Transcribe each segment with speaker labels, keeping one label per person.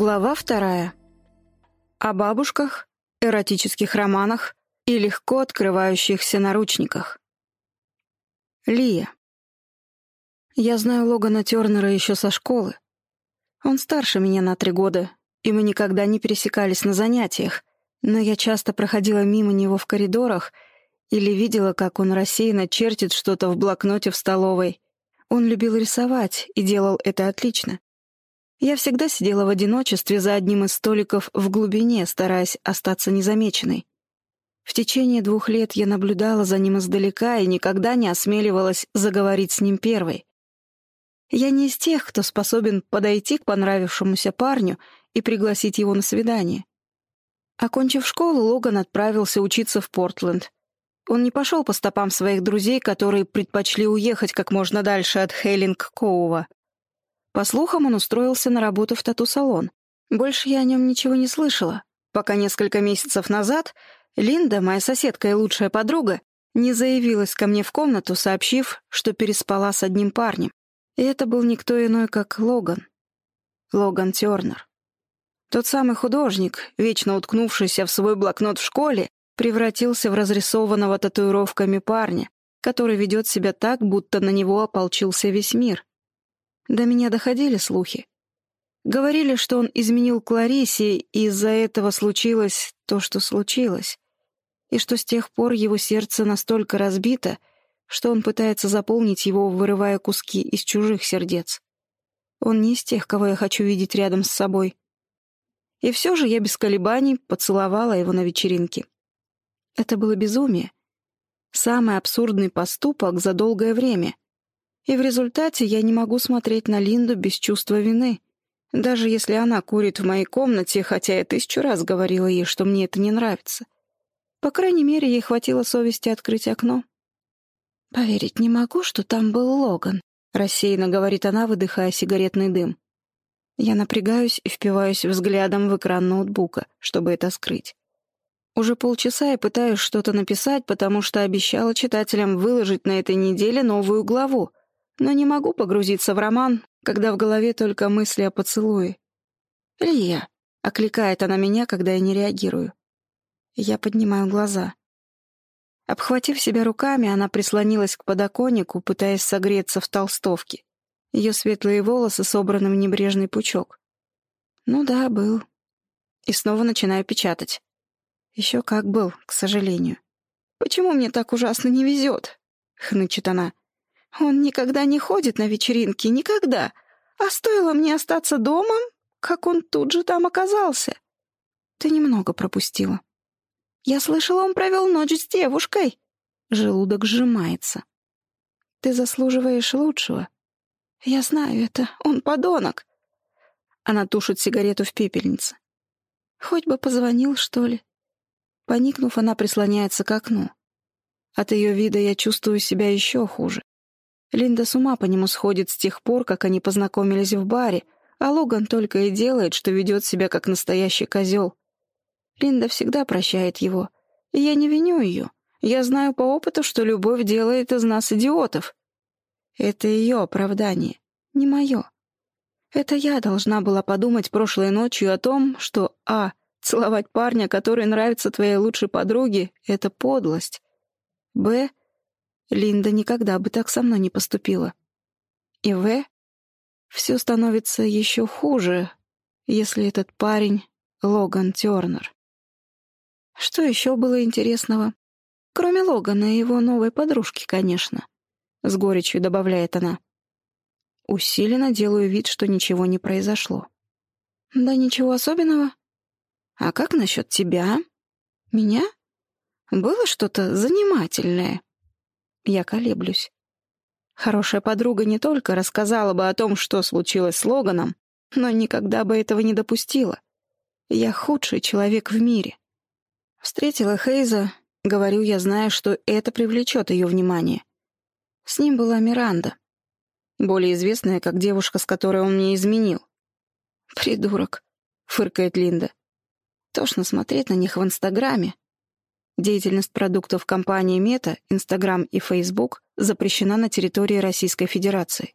Speaker 1: Глава вторая. О бабушках, эротических романах и легко открывающихся наручниках. Лия. Я знаю Логана Тернера еще со школы. Он старше меня на три года, и мы никогда не пересекались на занятиях, но я часто проходила мимо него в коридорах или видела, как он рассеянно чертит что-то в блокноте в столовой. Он любил рисовать и делал это отлично. Я всегда сидела в одиночестве за одним из столиков в глубине, стараясь остаться незамеченной. В течение двух лет я наблюдала за ним издалека и никогда не осмеливалась заговорить с ним первой. Я не из тех, кто способен подойти к понравившемуся парню и пригласить его на свидание. Окончив школу, Логан отправился учиться в Портленд. Он не пошел по стопам своих друзей, которые предпочли уехать как можно дальше от Хейлинг-Коува. По слухам, он устроился на работу в тату-салон. Больше я о нем ничего не слышала, пока несколько месяцев назад Линда, моя соседка и лучшая подруга, не заявилась ко мне в комнату, сообщив, что переспала с одним парнем. И это был никто иной, как Логан. Логан Тернер. Тот самый художник, вечно уткнувшийся в свой блокнот в школе, превратился в разрисованного татуировками парня, который ведет себя так, будто на него ополчился весь мир. До меня доходили слухи. Говорили, что он изменил Кларисе, и из-за этого случилось то, что случилось. И что с тех пор его сердце настолько разбито, что он пытается заполнить его, вырывая куски из чужих сердец. Он не из тех, кого я хочу видеть рядом с собой. И все же я без колебаний поцеловала его на вечеринке. Это было безумие. Самый абсурдный поступок за долгое время — и в результате я не могу смотреть на Линду без чувства вины. Даже если она курит в моей комнате, хотя я тысячу раз говорила ей, что мне это не нравится. По крайней мере, ей хватило совести открыть окно. «Поверить не могу, что там был Логан», — рассеянно говорит она, выдыхая сигаретный дым. Я напрягаюсь и впиваюсь взглядом в экран ноутбука, чтобы это скрыть. Уже полчаса я пытаюсь что-то написать, потому что обещала читателям выложить на этой неделе новую главу, но не могу погрузиться в роман, когда в голове только мысли о поцелуе. «Лия!» — окликает она меня, когда я не реагирую. Я поднимаю глаза. Обхватив себя руками, она прислонилась к подоконнику, пытаясь согреться в толстовке. Ее светлые волосы собраны в небрежный пучок. Ну да, был. И снова начинаю печатать. Еще как был, к сожалению. «Почему мне так ужасно не везет?» — хнычет она. Он никогда не ходит на вечеринки, никогда. А стоило мне остаться дома, как он тут же там оказался. Ты немного пропустила. Я слышала, он провел ночь с девушкой. Желудок сжимается. Ты заслуживаешь лучшего. Я знаю это. Он подонок. Она тушит сигарету в пепельнице. Хоть бы позвонил, что ли. Поникнув, она прислоняется к окну. От ее вида я чувствую себя еще хуже. Линда с ума по нему сходит с тех пор, как они познакомились в баре, а Логан только и делает, что ведет себя как настоящий козел. Линда всегда прощает его. И я не виню ее. Я знаю по опыту, что любовь делает из нас идиотов. Это ее оправдание, не мое. Это я должна была подумать прошлой ночью о том, что а. Целовать парня, который нравится твоей лучшей подруге, — это подлость. Б. Линда никогда бы так со мной не поступила. И В. Все становится еще хуже, если этот парень — Логан Тернер. Что еще было интересного? Кроме Логана и его новой подружки, конечно. С горечью добавляет она. Усиленно делаю вид, что ничего не произошло. Да ничего особенного. А как насчет тебя? Меня? Было что-то занимательное? Я колеблюсь. Хорошая подруга не только рассказала бы о том, что случилось с Логаном, но никогда бы этого не допустила. Я худший человек в мире. Встретила Хейза, говорю я, зная, что это привлечет ее внимание. С ним была Миранда, более известная как девушка, с которой он мне изменил. «Придурок», — фыркает Линда. «Тошно смотреть на них в Инстаграме, Деятельность продуктов компании Мета, Инстаграм и Фейсбук запрещена на территории Российской Федерации.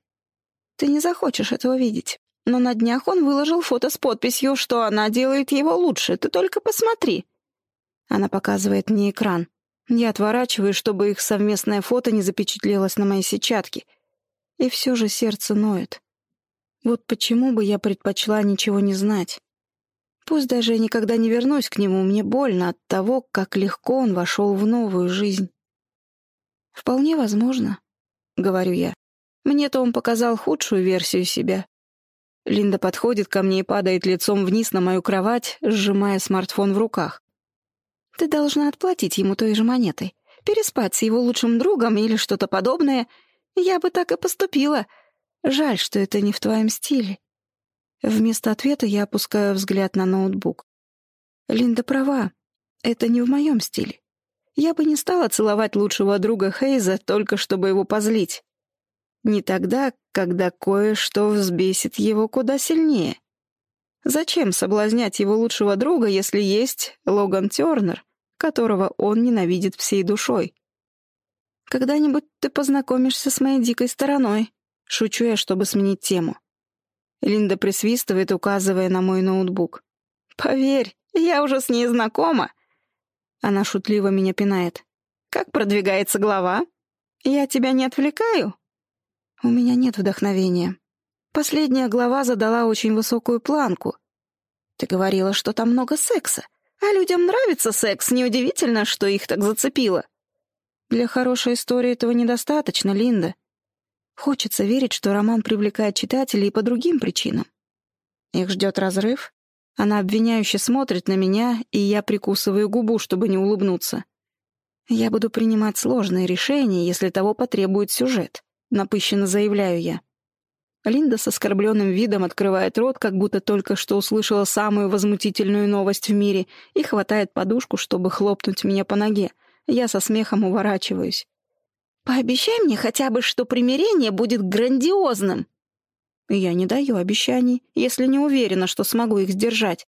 Speaker 1: Ты не захочешь этого видеть. но на днях он выложил фото с подписью, что она делает его лучше. Ты только посмотри. Она показывает мне экран. Я отворачиваю, чтобы их совместное фото не запечатлелось на моей сетчатке. И все же сердце ноет. Вот почему бы я предпочла ничего не знать. Пусть даже я никогда не вернусь к нему, мне больно от того, как легко он вошел в новую жизнь. «Вполне возможно», — говорю я. «Мне-то он показал худшую версию себя». Линда подходит ко мне и падает лицом вниз на мою кровать, сжимая смартфон в руках. «Ты должна отплатить ему той же монетой, переспать с его лучшим другом или что-то подобное. Я бы так и поступила. Жаль, что это не в твоем стиле». Вместо ответа я опускаю взгляд на ноутбук. Линда права. Это не в моем стиле. Я бы не стала целовать лучшего друга Хейза, только чтобы его позлить. Не тогда, когда кое-что взбесит его куда сильнее. Зачем соблазнять его лучшего друга, если есть Логан Тернер, которого он ненавидит всей душой? Когда-нибудь ты познакомишься с моей дикой стороной. Шучу я, чтобы сменить тему. Линда присвистывает, указывая на мой ноутбук. «Поверь, я уже с ней знакома». Она шутливо меня пинает. «Как продвигается глава? Я тебя не отвлекаю?» У меня нет вдохновения. Последняя глава задала очень высокую планку. Ты говорила, что там много секса. А людям нравится секс, неудивительно, что их так зацепило. Для хорошей истории этого недостаточно, Линда. Хочется верить, что роман привлекает читателей и по другим причинам. Их ждет разрыв. Она обвиняюще смотрит на меня, и я прикусываю губу, чтобы не улыбнуться. Я буду принимать сложные решения, если того потребует сюжет. Напыщенно заявляю я. Линда с оскорбленным видом открывает рот, как будто только что услышала самую возмутительную новость в мире, и хватает подушку, чтобы хлопнуть меня по ноге. Я со смехом уворачиваюсь. Пообещай мне хотя бы, что примирение будет грандиозным. Я не даю обещаний, если не уверена, что смогу их сдержать.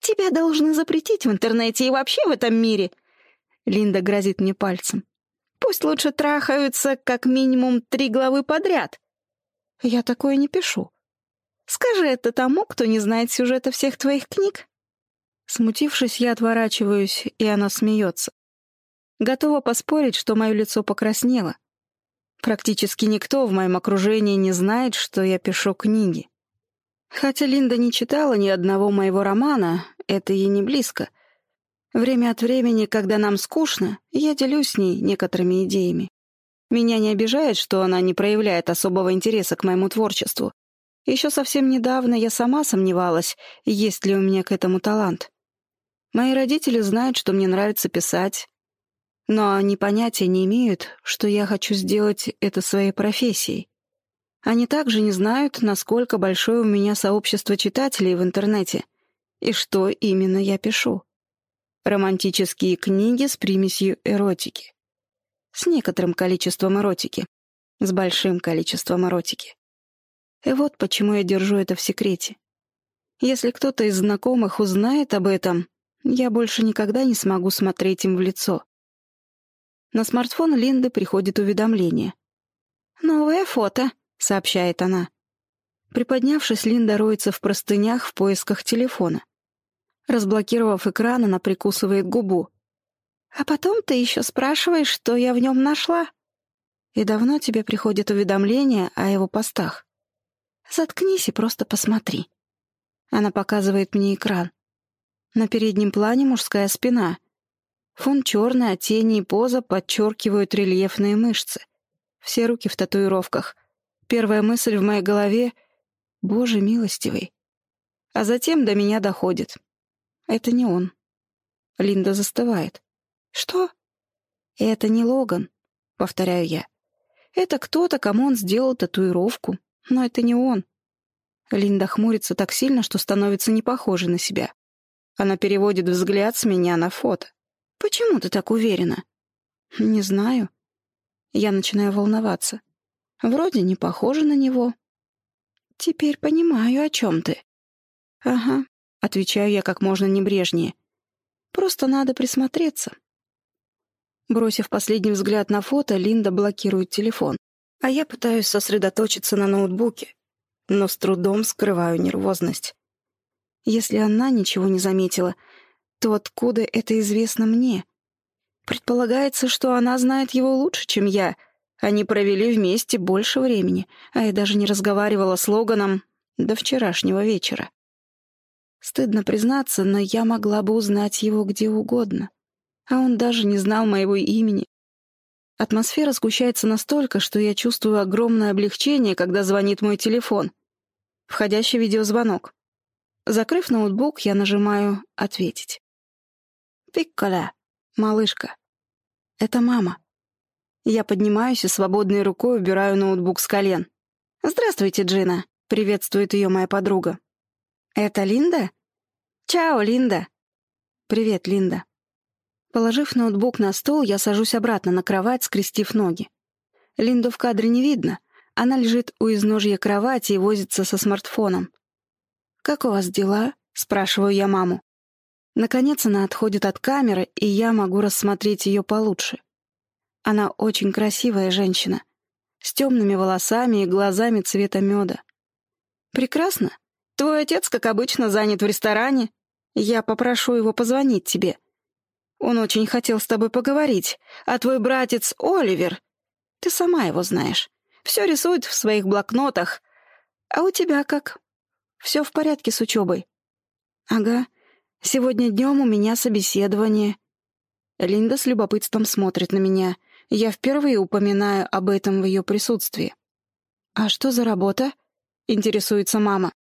Speaker 1: Тебя должны запретить в интернете и вообще в этом мире. Линда грозит мне пальцем. Пусть лучше трахаются как минимум три главы подряд. Я такое не пишу. Скажи это тому, кто не знает сюжета всех твоих книг. Смутившись, я отворачиваюсь, и она смеется. Готова поспорить, что мое лицо покраснело. Практически никто в моем окружении не знает, что я пишу книги. Хотя Линда не читала ни одного моего романа, это ей не близко. Время от времени, когда нам скучно, я делюсь с ней некоторыми идеями. Меня не обижает, что она не проявляет особого интереса к моему творчеству. Еще совсем недавно я сама сомневалась, есть ли у меня к этому талант. Мои родители знают, что мне нравится писать, но они понятия не имеют, что я хочу сделать это своей профессией. Они также не знают, насколько большое у меня сообщество читателей в интернете и что именно я пишу. Романтические книги с примесью эротики. С некоторым количеством эротики. С большим количеством эротики. И вот почему я держу это в секрете. Если кто-то из знакомых узнает об этом, я больше никогда не смогу смотреть им в лицо. На смартфон Линды приходит уведомление. «Новое фото», — сообщает она. Приподнявшись, Линда роется в простынях в поисках телефона. Разблокировав экран, она прикусывает губу. «А потом ты еще спрашиваешь, что я в нем нашла?» «И давно тебе приходит уведомление о его постах?» «Заткнись и просто посмотри». Она показывает мне экран. На переднем плане мужская спина. Фон черный, а тени и поза подчеркивают рельефные мышцы. Все руки в татуировках. Первая мысль в моей голове — «Боже милостивый». А затем до меня доходит. Это не он. Линда застывает. «Что?» «Это не Логан», — повторяю я. «Это кто-то, кому он сделал татуировку. Но это не он». Линда хмурится так сильно, что становится не похожей на себя. Она переводит взгляд с меня на фото. «Почему ты так уверена?» «Не знаю». Я начинаю волноваться. Вроде не похоже на него. «Теперь понимаю, о чем ты». «Ага», — отвечаю я как можно небрежнее. «Просто надо присмотреться». Бросив последний взгляд на фото, Линда блокирует телефон, а я пытаюсь сосредоточиться на ноутбуке. но с трудом скрываю нервозность. Если она ничего не заметила, то откуда это известно мне? Предполагается, что она знает его лучше, чем я. Они провели вместе больше времени, а я даже не разговаривала с Логаном до вчерашнего вечера. Стыдно признаться, но я могла бы узнать его где угодно. А он даже не знал моего имени. Атмосфера сгущается настолько, что я чувствую огромное облегчение, когда звонит мой телефон. Входящий видеозвонок. Закрыв ноутбук, я нажимаю «Ответить». «Пикколя, малышка». Это мама. Я поднимаюсь и свободной рукой убираю ноутбук с колен. «Здравствуйте, Джина», — приветствует ее моя подруга. «Это Линда?» «Чао, Линда». «Привет, Линда». Положив ноутбук на стол, я сажусь обратно на кровать, скрестив ноги. Линду в кадре не видно. Она лежит у изножья кровати и возится со смартфоном. «Как у вас дела?» — спрашиваю я маму. Наконец она отходит от камеры, и я могу рассмотреть ее получше. Она очень красивая женщина, с темными волосами и глазами цвета меда. «Прекрасно. Твой отец, как обычно, занят в ресторане. Я попрошу его позвонить тебе. Он очень хотел с тобой поговорить. А твой братец Оливер, ты сама его знаешь, все рисует в своих блокнотах. А у тебя как? Все в порядке с учебой? Ага. Сегодня днем у меня собеседование. Линда с любопытством смотрит на меня. Я впервые упоминаю об этом в ее присутствии. «А что за работа?» — интересуется мама.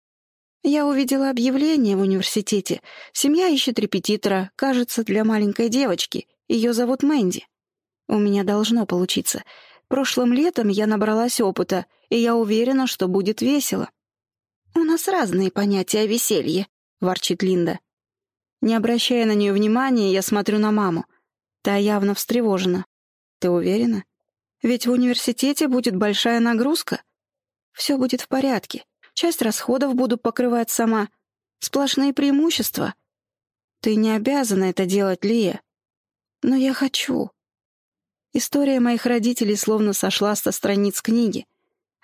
Speaker 1: Я увидела объявление в университете. Семья ищет репетитора, кажется, для маленькой девочки. Ее зовут Мэнди. У меня должно получиться. Прошлым летом я набралась опыта, и я уверена, что будет весело. «У нас разные понятия о веселье», — ворчит Линда. Не обращая на нее внимания, я смотрю на маму. Та явно встревожена. «Ты уверена? Ведь в университете будет большая нагрузка. Все будет в порядке. Часть расходов буду покрывать сама. Сплошные преимущества. Ты не обязана это делать, Лия. Но я хочу. История моих родителей словно сошла со страниц книги.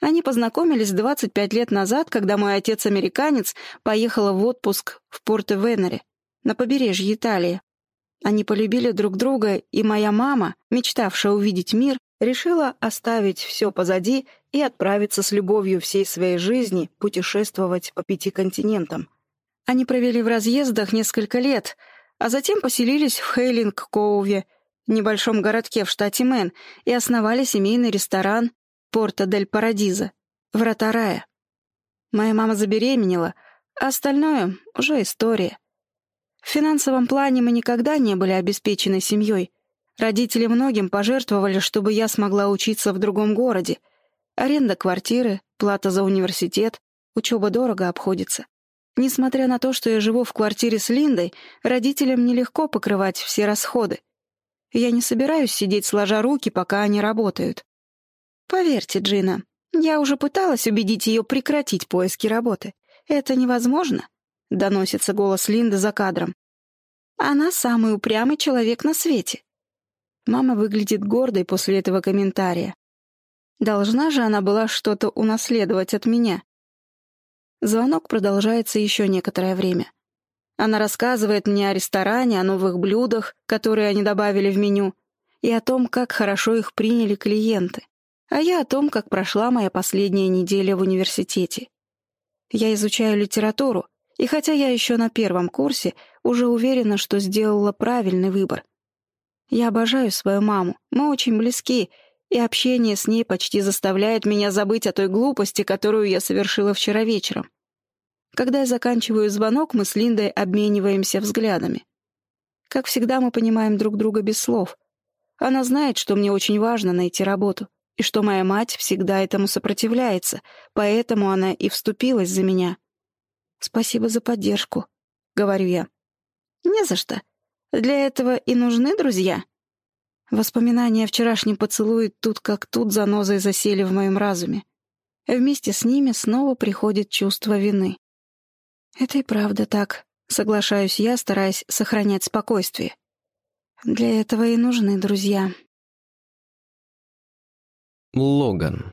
Speaker 1: Они познакомились 25 лет назад, когда мой отец-американец поехал в отпуск в Порто-Венере, на побережье Италии. Они полюбили друг друга, и моя мама, мечтавшая увидеть мир, решила оставить все позади и отправиться с любовью всей своей жизни путешествовать по пяти континентам. Они провели в разъездах несколько лет, а затем поселились в Хейлинг-Коуве, небольшом городке в штате Мэн, и основали семейный ресторан «Порто-дель-Парадиза» — «Врата рая». Моя мама забеременела, а остальное — уже история. В финансовом плане мы никогда не были обеспечены семьей. Родители многим пожертвовали, чтобы я смогла учиться в другом городе — Аренда квартиры, плата за университет, учеба дорого обходится. Несмотря на то, что я живу в квартире с Линдой, родителям нелегко покрывать все расходы. Я не собираюсь сидеть сложа руки, пока они работают. Поверьте, Джина, я уже пыталась убедить ее прекратить поиски работы. Это невозможно, — доносится голос Линды за кадром. Она самый упрямый человек на свете. Мама выглядит гордой после этого комментария. Должна же она была что-то унаследовать от меня. Звонок продолжается еще некоторое время. Она рассказывает мне о ресторане, о новых блюдах, которые они добавили в меню, и о том, как хорошо их приняли клиенты. А я о том, как прошла моя последняя неделя в университете. Я изучаю литературу, и хотя я еще на первом курсе, уже уверена, что сделала правильный выбор. Я обожаю свою маму, мы очень близки, и общение с ней почти заставляет меня забыть о той глупости, которую я совершила вчера вечером. Когда я заканчиваю звонок, мы с Линдой обмениваемся взглядами. Как всегда, мы понимаем друг друга без слов. Она знает, что мне очень важно найти работу, и что моя мать всегда этому сопротивляется, поэтому она и вступилась за меня. «Спасибо за поддержку», — говорю я. «Не за что. Для этого и нужны друзья». Воспоминания о вчерашнем поцелуе тут как тут занозой засели в моем разуме. Вместе с ними снова приходит чувство вины. Это и правда так, соглашаюсь я, стараясь сохранять спокойствие. Для этого и нужны друзья.
Speaker 2: Логан.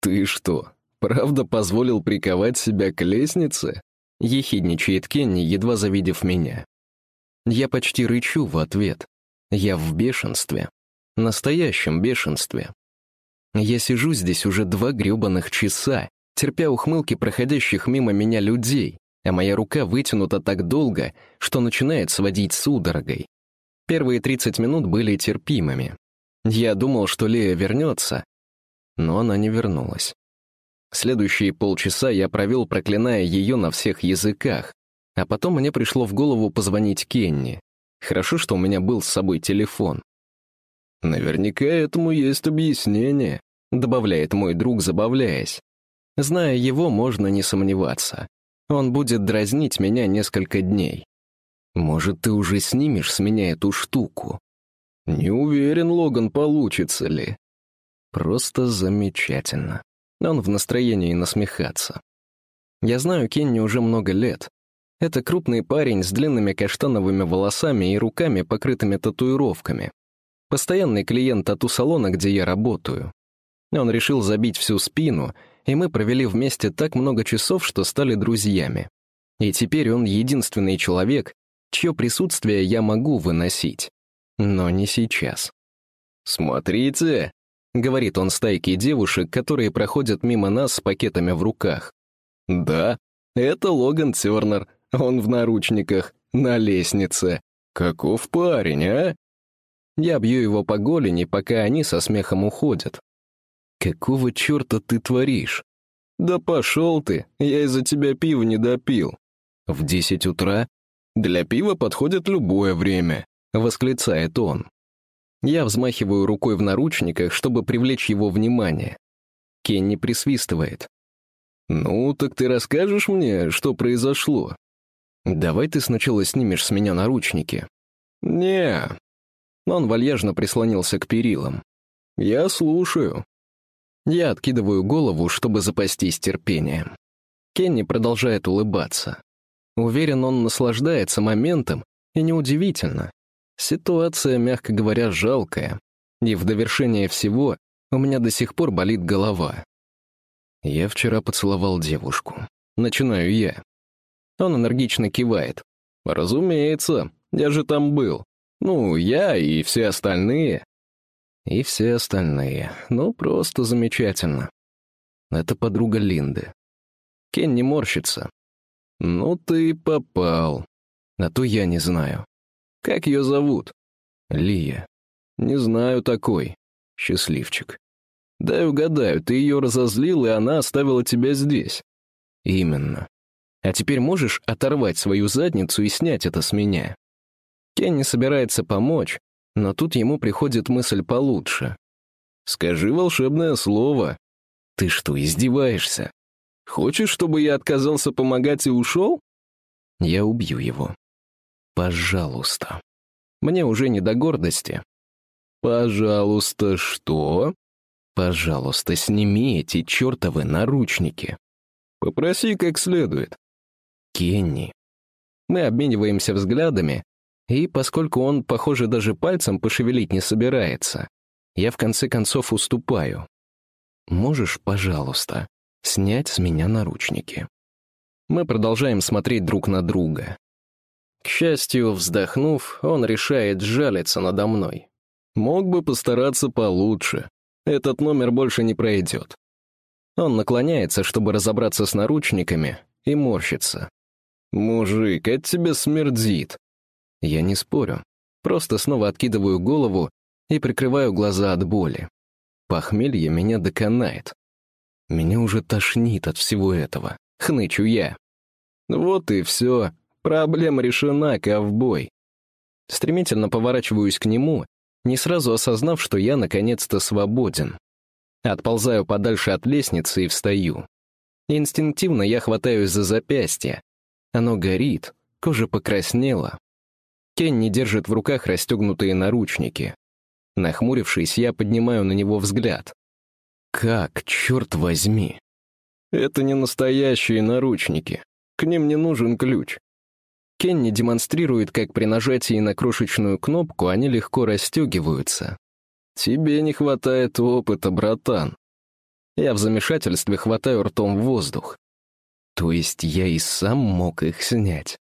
Speaker 2: «Ты что, Правда позволил приковать себя к лестнице? Ехидничает Кенни, едва завидев меня. Я почти рычу в ответ. Я в бешенстве. Настоящем бешенстве. Я сижу здесь уже два гребаных часа, терпя ухмылки проходящих мимо меня людей, а моя рука вытянута так долго, что начинает сводить судорогой. Первые 30 минут были терпимыми. Я думал, что Лея вернется, но она не вернулась. Следующие полчаса я провел, проклиная ее на всех языках, а потом мне пришло в голову позвонить Кенни. Хорошо, что у меня был с собой телефон. «Наверняка этому есть объяснение», — добавляет мой друг, забавляясь. Зная его, можно не сомневаться. Он будет дразнить меня несколько дней. Может, ты уже снимешь с меня эту штуку? Не уверен, Логан, получится ли. Просто замечательно. Он в настроении насмехаться. Я знаю Кенни уже много лет. Это крупный парень с длинными каштановыми волосами и руками, покрытыми татуировками. Постоянный клиент тату-салона, где я работаю. Он решил забить всю спину, и мы провели вместе так много часов, что стали друзьями. И теперь он единственный человек, чье присутствие я могу выносить. Но не сейчас. «Смотрите!» — говорит он стайке девушек, которые проходят мимо нас с пакетами в руках. «Да, это Логан Тернер, он в наручниках, на лестнице. Каков парень, а?» Я бью его по голени, пока они со смехом уходят. «Какого черта ты творишь?» «Да пошел ты, я из-за тебя пива не допил». «В десять утра?» «Для пива подходит любое время», — восклицает он. Я взмахиваю рукой в наручниках, чтобы привлечь его внимание. Кенни присвистывает. «Ну, так ты расскажешь мне, что произошло?» «Давай ты сначала снимешь с меня наручники». «Не». Он вальяжно прислонился к перилам. «Я слушаю». Я откидываю голову, чтобы запастись терпением. Кенни продолжает улыбаться. Уверен, он наслаждается моментом, и неудивительно. Ситуация, мягко говоря, жалкая. И в довершение всего у меня до сих пор болит голова. Я вчера поцеловал девушку. Начинаю я. Он энергично кивает. «Разумеется, я же там был. Ну, я и все остальные». И все остальные. Ну, просто замечательно. Это подруга Линды. Кен не морщится. «Ну ты попал. А то я не знаю. Как ее зовут? Лия. Не знаю такой. Счастливчик. Дай угадаю, ты ее разозлил, и она оставила тебя здесь. Именно. А теперь можешь оторвать свою задницу и снять это с меня? Кенни собирается помочь, но тут ему приходит мысль получше. «Скажи волшебное слово». «Ты что, издеваешься? Хочешь, чтобы я отказался помогать и ушел?» «Я убью его. Пожалуйста. Мне уже не до гордости. Пожалуйста, что? Пожалуйста, сними эти чертовы наручники. Попроси как следует. Кенни. Мы обмениваемся взглядами, и поскольку он, похоже, даже пальцем пошевелить не собирается, я в конце концов уступаю. Можешь, пожалуйста, снять с меня наручники? Мы продолжаем смотреть друг на друга. К счастью, вздохнув, он решает жалиться надо мной. Мог бы постараться получше. Этот номер больше не пройдет. Он наклоняется, чтобы разобраться с наручниками, и морщится. «Мужик, это тебе смердит». Я не спорю. Просто снова откидываю голову и прикрываю глаза от боли. Похмелье меня доконает. Меня уже тошнит от всего этого. Хнычу я. Вот и все. Проблема решена, ковбой. Стремительно поворачиваюсь к нему, не сразу осознав, что я наконец-то свободен. Отползаю подальше от лестницы и встаю. Инстинктивно я хватаюсь за запястье. Оно горит, кожа покраснела. Кенни держит в руках расстегнутые наручники. Нахмурившись, я поднимаю на него взгляд. Как, черт возьми? Это не настоящие наручники. К ним не нужен ключ. Кенни демонстрирует, как при нажатии на крошечную кнопку они легко расстегиваются. «Тебе не хватает опыта, братан». Я в замешательстве хватаю ртом воздух. То есть я и сам мог их снять.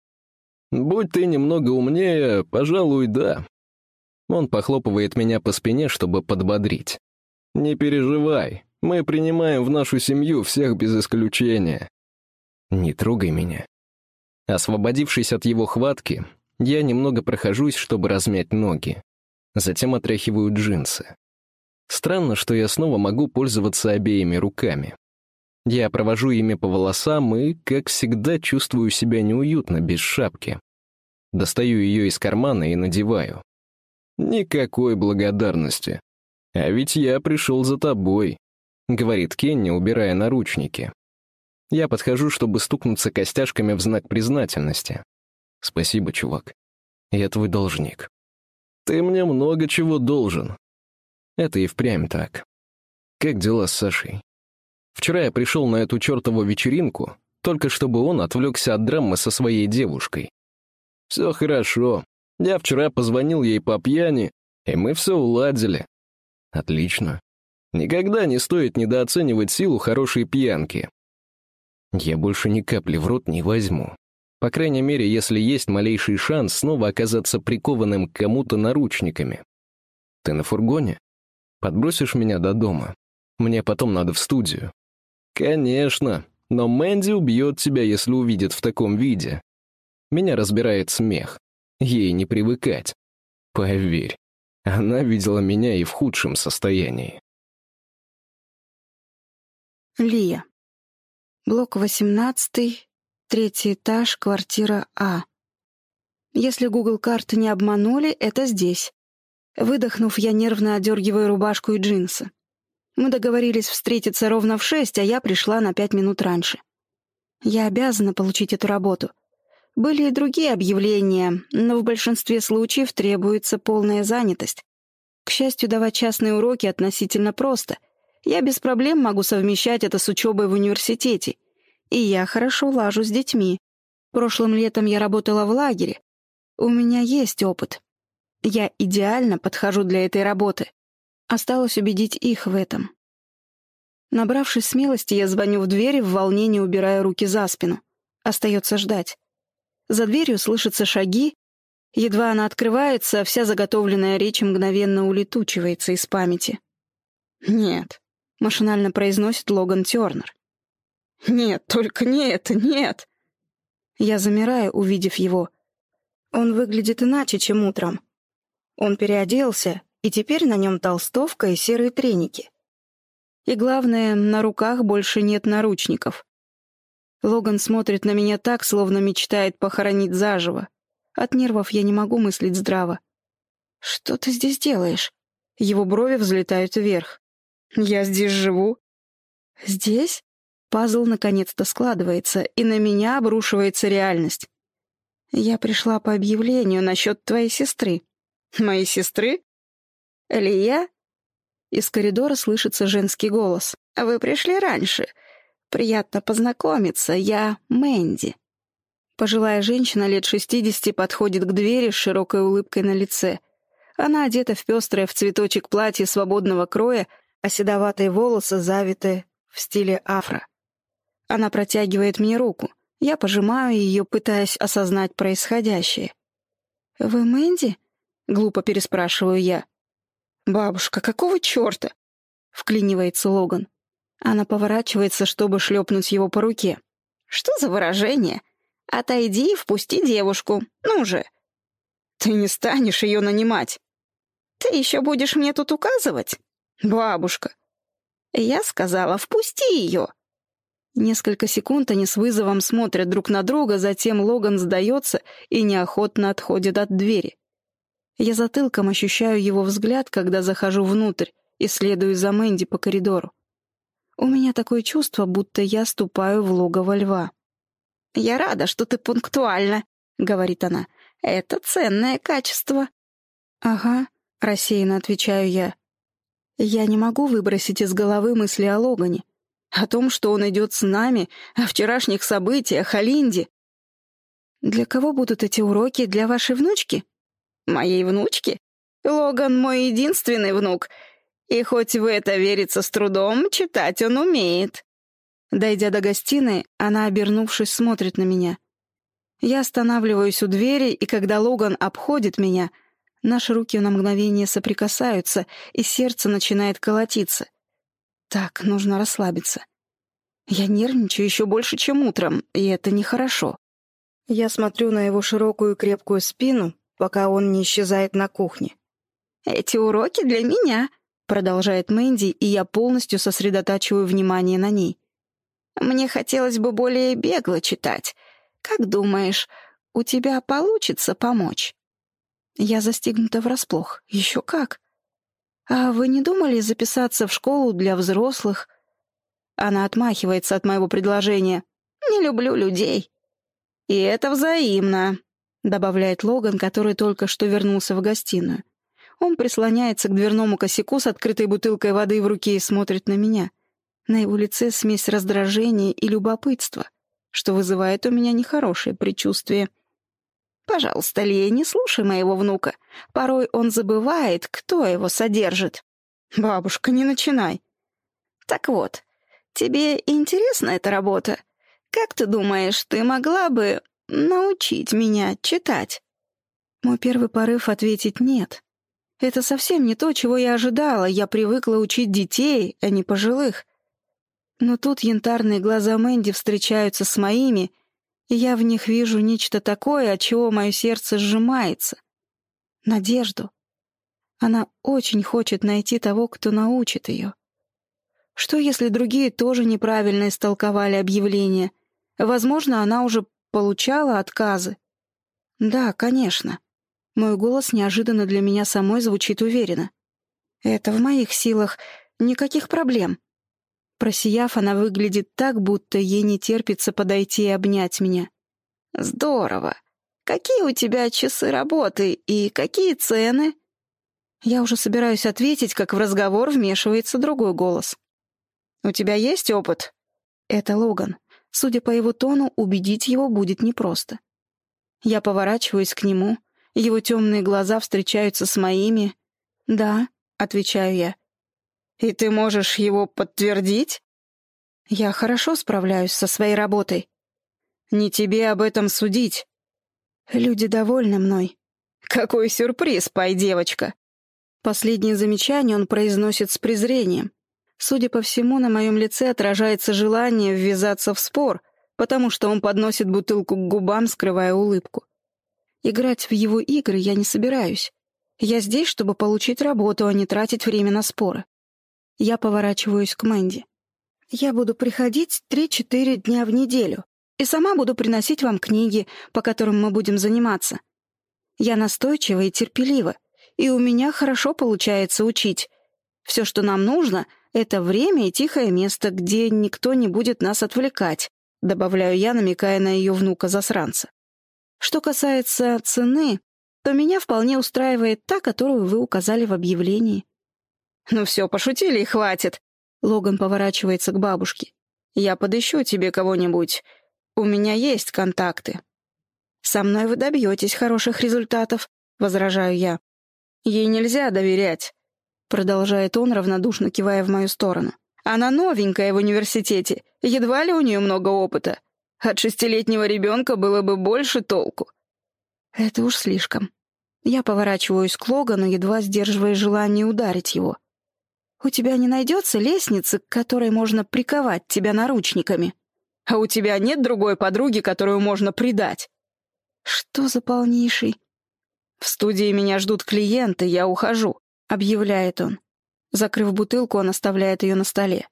Speaker 2: Будь ты немного умнее, пожалуй, да. Он похлопывает меня по спине, чтобы подбодрить. Не переживай, мы принимаем в нашу семью всех без исключения. Не трогай меня. Освободившись от его хватки, я немного прохожусь, чтобы размять ноги. Затем отряхиваю джинсы. Странно, что я снова могу пользоваться обеими руками. Я провожу ими по волосам и, как всегда, чувствую себя неуютно без шапки. Достаю ее из кармана и надеваю. Никакой благодарности. А ведь я пришел за тобой, говорит Кенни, убирая наручники. Я подхожу, чтобы стукнуться костяшками в знак признательности. Спасибо, чувак. Я твой должник. Ты мне много чего должен. Это и впрямь так. Как дела с Сашей? Вчера я пришел на эту чертову вечеринку, только чтобы он отвлекся от драмы со своей девушкой. Все хорошо. Я вчера позвонил ей по пьяни, и мы все уладили. Отлично. Никогда не стоит недооценивать силу хорошей пьянки. Я больше ни капли в рот не возьму. По крайней мере, если есть малейший шанс снова оказаться прикованным к кому-то наручниками. Ты на фургоне? Подбросишь меня до дома? Мне потом надо в студию. Конечно, но Мэнди убьет тебя, если увидит в таком виде. Меня разбирает смех. Ей не привыкать. Поверь, она видела меня и в худшем состоянии.
Speaker 1: Лия. Блок 18, третий этаж, квартира А. Если Google карты не обманули, это здесь. Выдохнув, я нервно одергиваю рубашку и джинсы. Мы договорились встретиться ровно в шесть, а я пришла на пять минут раньше. Я обязана получить эту работу. Были и другие объявления, но в большинстве случаев требуется полная занятость. К счастью, давать частные уроки относительно просто. Я без проблем могу совмещать это с учебой в университете. И я хорошо лажу с детьми. Прошлым летом я работала в лагере. У меня есть опыт. Я идеально подхожу для этой работы. Осталось убедить их в этом. Набравшись смелости, я звоню в дверь в волнении убираю руки за спину. Остается ждать. За дверью слышатся шаги. Едва она открывается, вся заготовленная речь мгновенно улетучивается из памяти. «Нет», — машинально произносит Логан Тернер. «Нет, только не это, нет!» Я замираю, увидев его. Он выглядит иначе, чем утром. Он переоделся, и теперь на нем толстовка и серые треники. И главное, на руках больше нет наручников. Логан смотрит на меня так, словно мечтает похоронить заживо. От нервов я не могу мыслить здраво. «Что ты здесь делаешь?» Его брови взлетают вверх. «Я здесь живу». «Здесь?» Пазл наконец-то складывается, и на меня обрушивается реальность. «Я пришла по объявлению насчет твоей сестры». «Моей сестры?» «Лия?» Из коридора слышится женский голос. «Вы пришли раньше. «Приятно познакомиться, я Мэнди». Пожилая женщина лет шестидесяти подходит к двери с широкой улыбкой на лице. Она одета в пестрое в цветочек платье свободного кроя, а седоватые волосы завиты в стиле афро. Она протягивает мне руку. Я пожимаю ее, пытаясь осознать происходящее. «Вы Мэнди?» — глупо переспрашиваю я. «Бабушка, какого черта?» — вклинивается Логан. Она поворачивается, чтобы шлепнуть его по руке. «Что за выражение? Отойди и впусти девушку. Ну же!» «Ты не станешь ее нанимать!» «Ты еще будешь мне тут указывать?» «Бабушка!» «Я сказала, впусти ее!» Несколько секунд они с вызовом смотрят друг на друга, затем Логан сдается и неохотно отходит от двери. Я затылком ощущаю его взгляд, когда захожу внутрь и следую за Мэнди по коридору. У меня такое чувство, будто я ступаю в логово льва. «Я рада, что ты пунктуальна», — говорит она. «Это ценное качество». «Ага», — рассеянно отвечаю я. Я не могу выбросить из головы мысли о Логане, о том, что он идет с нами, о вчерашних событиях, о Линде. «Для кого будут эти уроки? Для вашей внучки?» «Моей внучки? Логан — мой единственный внук. И хоть в это верится с трудом, читать он умеет». Дойдя до гостиной, она, обернувшись, смотрит на меня. Я останавливаюсь у двери, и когда Логан обходит меня, наши руки на мгновение соприкасаются, и сердце начинает колотиться. Так, нужно расслабиться. Я нервничаю еще больше, чем утром, и это нехорошо. Я смотрю на его широкую крепкую спину, пока он не исчезает на кухне. «Эти уроки для меня», — продолжает Мэнди, и я полностью сосредотачиваю внимание на ней. «Мне хотелось бы более бегло читать. Как думаешь, у тебя получится помочь?» Я застигнута врасплох. Еще как. «А вы не думали записаться в школу для взрослых?» Она отмахивается от моего предложения. «Не люблю людей». «И это взаимно», — добавляет Логан, который только что вернулся в гостиную. Он прислоняется к дверному косяку с открытой бутылкой воды в руке и смотрит на меня. На его лице смесь раздражения и любопытства, что вызывает у меня нехорошее предчувствие. «Пожалуйста, Лия, не слушай моего внука. Порой он забывает, кто его содержит». «Бабушка, не начинай». «Так вот, тебе интересна эта работа? Как ты думаешь, ты могла бы научить меня читать?» Мой первый порыв ответить «нет». Это совсем не то, чего я ожидала. Я привыкла учить детей, а не пожилых. Но тут янтарные глаза Мэнди встречаются с моими, я в них вижу нечто такое, от чего мое сердце сжимается. Надежду. Она очень хочет найти того, кто научит ее. Что, если другие тоже неправильно истолковали объявление? Возможно, она уже получала отказы. Да, конечно. Мой голос неожиданно для меня самой звучит уверенно. «Это в моих силах. Никаких проблем». Просияв, она выглядит так, будто ей не терпится подойти и обнять меня. «Здорово. Какие у тебя часы работы и какие цены?» Я уже собираюсь ответить, как в разговор вмешивается другой голос. «У тебя есть опыт?» Это Логан. Судя по его тону, убедить его будет непросто. Я поворачиваюсь к нему — его темные глаза встречаются с моими. «Да», — отвечаю я. «И ты можешь его подтвердить?» «Я хорошо справляюсь со своей работой». «Не тебе об этом судить». «Люди довольны мной». «Какой сюрприз, пай, девочка!» Последнее замечание он произносит с презрением. Судя по всему, на моем лице отражается желание ввязаться в спор, потому что он подносит бутылку к губам, скрывая улыбку. Играть в его игры я не собираюсь. Я здесь, чтобы получить работу, а не тратить время на споры. Я поворачиваюсь к Мэнди. Я буду приходить три-четыре дня в неделю и сама буду приносить вам книги, по которым мы будем заниматься. Я настойчива и терпелива, и у меня хорошо получается учить. Все, что нам нужно, — это время и тихое место, где никто не будет нас отвлекать, добавляю я, намекая на ее внука-засранца. Что касается цены, то меня вполне устраивает та, которую вы указали в объявлении. «Ну все, пошутили и хватит!» Логан поворачивается к бабушке. «Я подыщу тебе кого-нибудь. У меня есть контакты». «Со мной вы добьетесь хороших результатов», — возражаю я. «Ей нельзя доверять», — продолжает он, равнодушно кивая в мою сторону. «Она новенькая в университете, едва ли у нее много опыта. От шестилетнего ребенка было бы больше толку. Это уж слишком. Я поворачиваюсь к Логану, едва сдерживая желание ударить его. У тебя не найдется лестницы, к которой можно приковать тебя наручниками? А у тебя нет другой подруги, которую можно предать? Что за полнейший? В студии меня ждут клиенты, я ухожу, объявляет он. Закрыв бутылку, он оставляет ее на столе.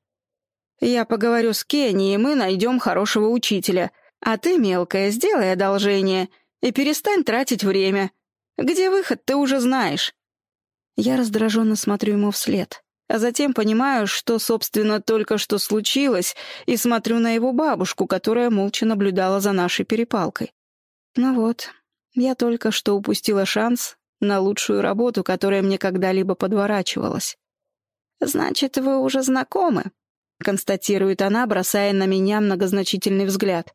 Speaker 1: Я поговорю с Кенни, и мы найдем хорошего учителя. А ты, мелкая, сделай одолжение и перестань тратить время. Где выход, ты уже знаешь». Я раздраженно смотрю ему вслед, а затем понимаю, что, собственно, только что случилось, и смотрю на его бабушку, которая молча наблюдала за нашей перепалкой. Ну вот, я только что упустила шанс на лучшую работу, которая мне когда-либо подворачивалась. «Значит, вы уже знакомы?» — констатирует она, бросая на меня многозначительный взгляд.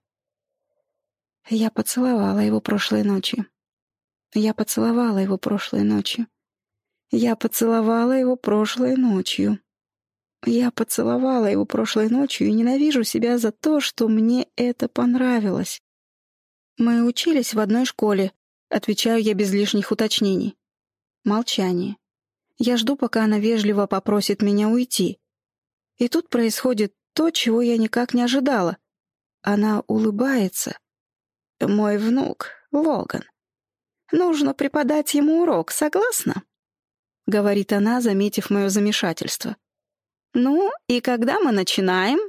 Speaker 1: Я поцеловала его прошлой ночью. Я поцеловала его прошлой ночью. Я поцеловала его прошлой ночью. Я поцеловала его прошлой ночью и ненавижу себя за то, что мне это понравилось. Мы учились в одной школе, отвечаю я без лишних уточнений. Молчание. Я жду, пока она вежливо попросит меня уйти. И тут происходит то, чего я никак не ожидала. Она улыбается. Мой внук, Логан. Нужно преподать ему урок, согласна? Говорит она, заметив мое замешательство. «Ну, и когда мы начинаем?»